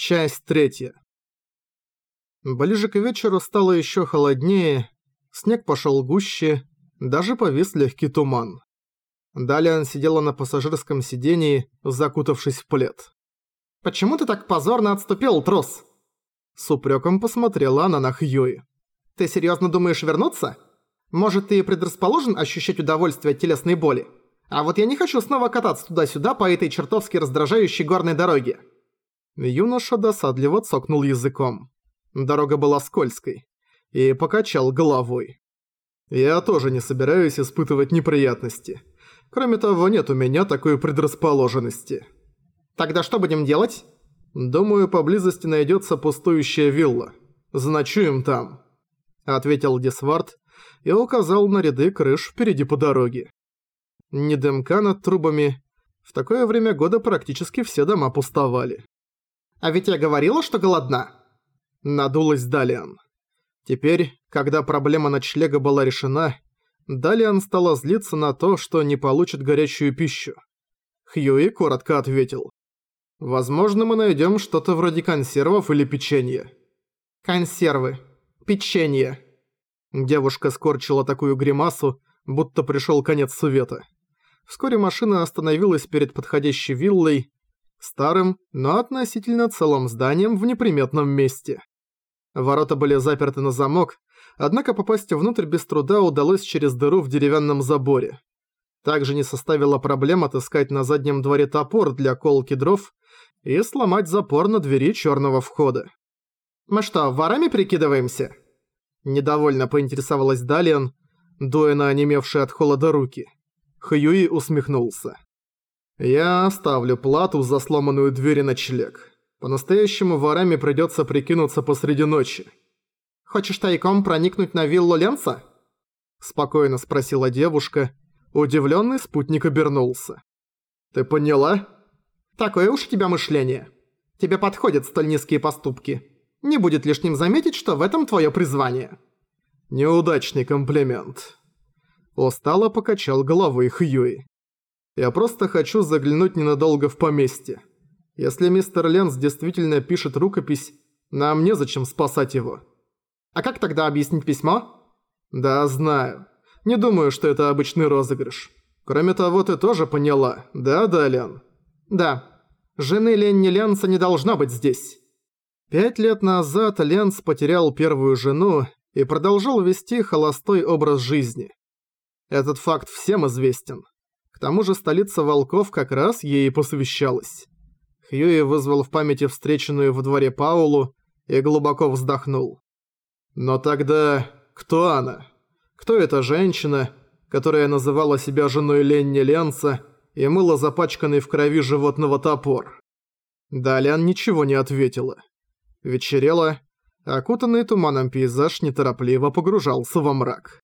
Часть третья. Ближе к вечеру стало еще холоднее, снег пошел гуще, даже повис легкий туман. Далее сидела на пассажирском сидении, закутавшись в плед. «Почему ты так позорно отступил, трус?» С упреком посмотрела она на Хьюи. «Ты серьезно думаешь вернуться? Может, ты предрасположен ощущать удовольствие от телесной боли? А вот я не хочу снова кататься туда-сюда по этой чертовски раздражающей горной дороге». Юноша досадливо цокнул языком. Дорога была скользкой. И покачал головой. «Я тоже не собираюсь испытывать неприятности. Кроме того, нет у меня такой предрасположенности». «Тогда что будем делать?» «Думаю, поблизости найдется пустующая вилла. Заночуем там», — ответил Дисвард и указал на ряды крыш впереди по дороге. Ни дымка над трубами. В такое время года практически все дома пустовали. «А ведь я говорила, что голодна!» Надулась Далиан. Теперь, когда проблема ночлега была решена, Далиан стала злиться на то, что не получит горячую пищу. Хьюи коротко ответил. «Возможно, мы найдем что-то вроде консервов или печенья». «Консервы. Печенье». Девушка скорчила такую гримасу, будто пришел конец света. Вскоре машина остановилась перед подходящей виллой, старым, но относительно целым зданием в неприметном месте. Ворота были заперты на замок, однако попасть внутрь без труда удалось через дыру в деревянном заборе. Также не составило проблем отыскать на заднем дворе топор для колки дров и сломать запор на двери черного входа. «Мы что, ворами прикидываемся?» Недовольно поинтересовалась Далиан, дуя на онемевшие от холода руки. Хьюи усмехнулся. «Я оставлю плату за сломанную дверь и ночлег. По-настоящему ворами придётся прикинуться посреди ночи». «Хочешь тайком проникнуть на виллу Ленца?» Спокойно спросила девушка. Удивлённый спутник обернулся. «Ты поняла?» «Такое уж у тебя мышление. Тебе подходят столь низкие поступки. Не будет лишним заметить, что в этом твоё призвание». «Неудачный комплимент», Устало покачал головой Хьюи. «Я просто хочу заглянуть ненадолго в поместье. Если мистер Ленс действительно пишет рукопись, нам незачем спасать его». «А как тогда объяснить письмо?» «Да, знаю. Не думаю, что это обычный розыгрыш. Кроме того, ты тоже поняла, да, да, Лен?» «Да. Жены Ленни Ленса не должна быть здесь». Пять лет назад Ленс потерял первую жену и продолжал вести холостой образ жизни. Этот факт всем известен. К тому же столица волков как раз ей посвящалась. Хьюи вызвал в памяти встреченную во дворе Паулу и глубоко вздохнул. Но тогда кто она? Кто эта женщина, которая называла себя женой Ленни Ленца и мыла запачканный в крови животного топор? Далян ничего не ответила. Вечерело, окутанный туманом пейзаж неторопливо погружался во мрак.